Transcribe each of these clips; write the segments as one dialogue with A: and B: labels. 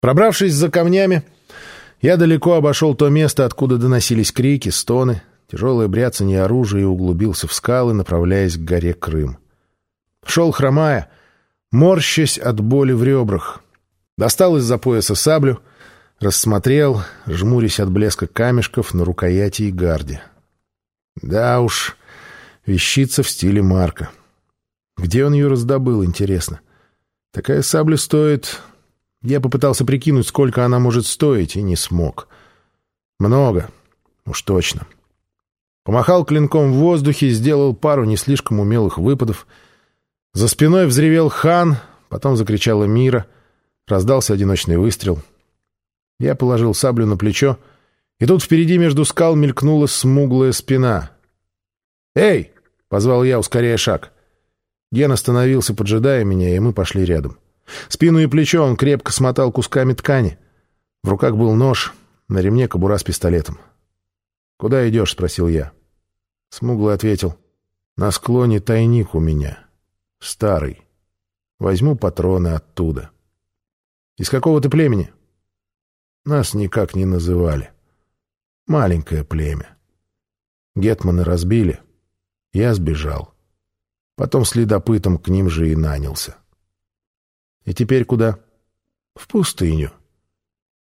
A: Пробравшись за камнями, я далеко обошел то место, откуда доносились крики, стоны, тяжелое бряцанье оружия и углубился в скалы, направляясь к горе Крым. Шел хромая, морщась от боли в ребрах. Достал из-за пояса саблю, рассмотрел, жмурясь от блеска камешков на рукояти и гарде. Да уж, вещица в стиле Марка. Где он ее раздобыл, интересно? Такая сабля стоит... Я попытался прикинуть, сколько она может стоить, и не смог. Много, уж точно. Помахал клинком в воздухе, сделал пару не слишком умелых выпадов. За спиной взревел хан, потом закричала Мира. Раздался одиночный выстрел. Я положил саблю на плечо, и тут впереди между скал мелькнула смуглая спина. «Эй!» — позвал я, ускоряя шаг. Ген остановился, поджидая меня, и мы пошли рядом. Спину и плечо он крепко смотал кусками ткани. В руках был нож, на ремне кобура с пистолетом. «Куда идешь?» — спросил я. Смуглый ответил. «На склоне тайник у меня. Старый. Возьму патроны оттуда». «Из какого ты племени?» «Нас никак не называли. Маленькое племя. Гетманы разбили. Я сбежал. Потом следопытом к ним же и нанялся. И теперь куда? В пустыню.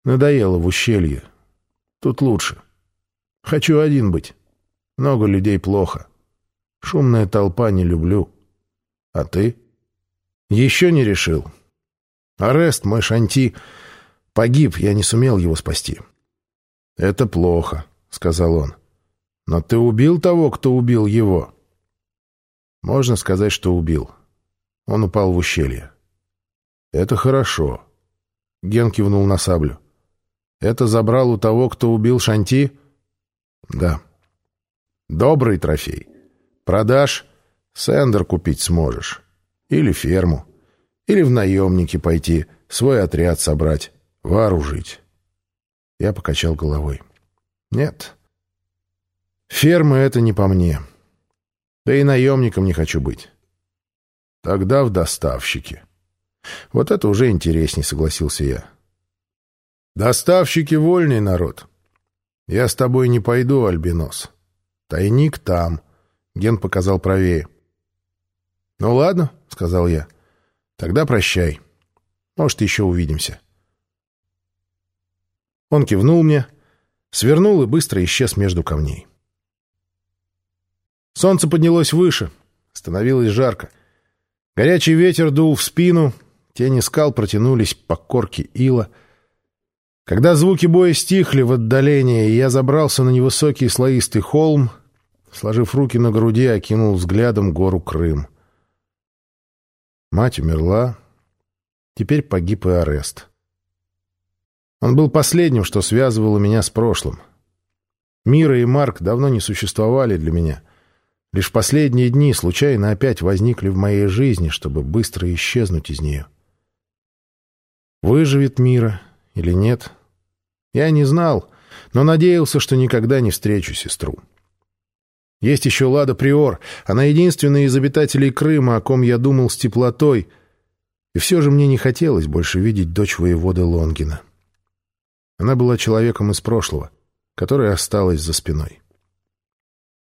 A: Надоело в ущелье. Тут лучше. Хочу один быть. Много людей плохо. Шумная толпа не люблю. А ты? Еще не решил. Арест, мой шанти, погиб, я не сумел его спасти. Это плохо, сказал он. Но ты убил того, кто убил его? Можно сказать, что убил. Он упал в ущелье. «Это хорошо». Ген кивнул на саблю. «Это забрал у того, кто убил Шанти?» «Да». «Добрый трофей. Продашь, сендер купить сможешь. Или ферму. Или в наемники пойти, свой отряд собрать, вооружить». Я покачал головой. «Нет. Ферма — это не по мне. Да и наемником не хочу быть. Тогда в доставщике». Вот это уже интересней, согласился я. Доставщики вольный народ. Я с тобой не пойду, Альбинос. Тайник там. Ген показал правее. Ну ладно, сказал я. Тогда прощай. Может, еще увидимся. Он кивнул мне, свернул и быстро исчез между камней. Солнце поднялось выше, становилось жарко. Горячий ветер дул в спину, Тени скал протянулись по корке ила. Когда звуки боя стихли в отдалении, я забрался на невысокий слоистый холм, сложив руки на груди, окинул взглядом гору Крым. Мать умерла. Теперь погиб и арест. Он был последним, что связывало меня с прошлым. Мира и Марк давно не существовали для меня. Лишь последние дни случайно опять возникли в моей жизни, чтобы быстро исчезнуть из нее. — Выживет Мира или нет? Я не знал, но надеялся, что никогда не встречу сестру. Есть еще Лада Приор. Она единственная из обитателей Крыма, о ком я думал с теплотой. И все же мне не хотелось больше видеть дочь воеводы Лонгина. Она была человеком из прошлого, которая осталась за спиной.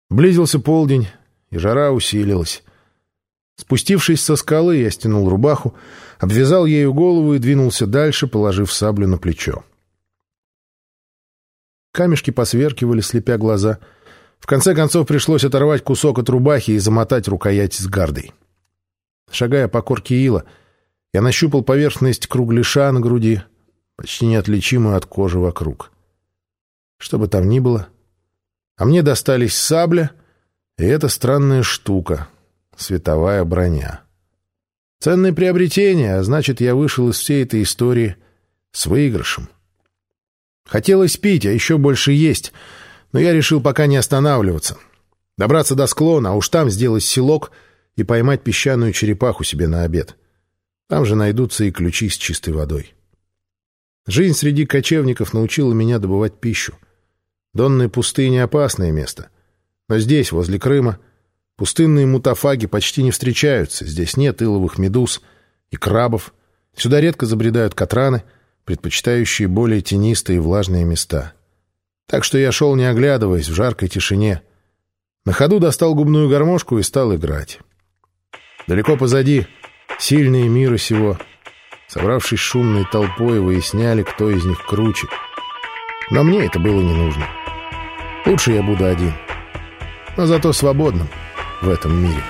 A: Близился полдень, и жара усилилась. Спустившись со скалы, я стянул рубаху, обвязал ею голову и двинулся дальше, положив саблю на плечо. Камешки посверкивали, слепя глаза. В конце концов пришлось оторвать кусок от рубахи и замотать рукоять с гардой. Шагая по корке ила, я нащупал поверхность кругляша на груди, почти неотличимую от кожи вокруг. Что бы там ни было, а мне достались сабля и эта странная штука — световая броня. Ценное приобретение, а значит, я вышел из всей этой истории с выигрышем. Хотелось пить, а еще больше есть, но я решил пока не останавливаться. Добраться до склона, а уж там сделать селок и поймать песчаную черепаху себе на обед. Там же найдутся и ключи с чистой водой. Жизнь среди кочевников научила меня добывать пищу. Донная пустыня — опасное место. Но здесь, возле Крыма, Пустынные мутафаги почти не встречаются, здесь нет иловых медуз и крабов. Сюда редко забредают катраны, предпочитающие более тенистые и влажные места. Так что я шел, не оглядываясь, в жаркой тишине. На ходу достал губную гармошку и стал играть. Далеко позади сильные мира сего, собравшись шумной толпой, выясняли, кто из них круче. Но мне это было не нужно. Лучше я буду один, но зато свободным в этом мире.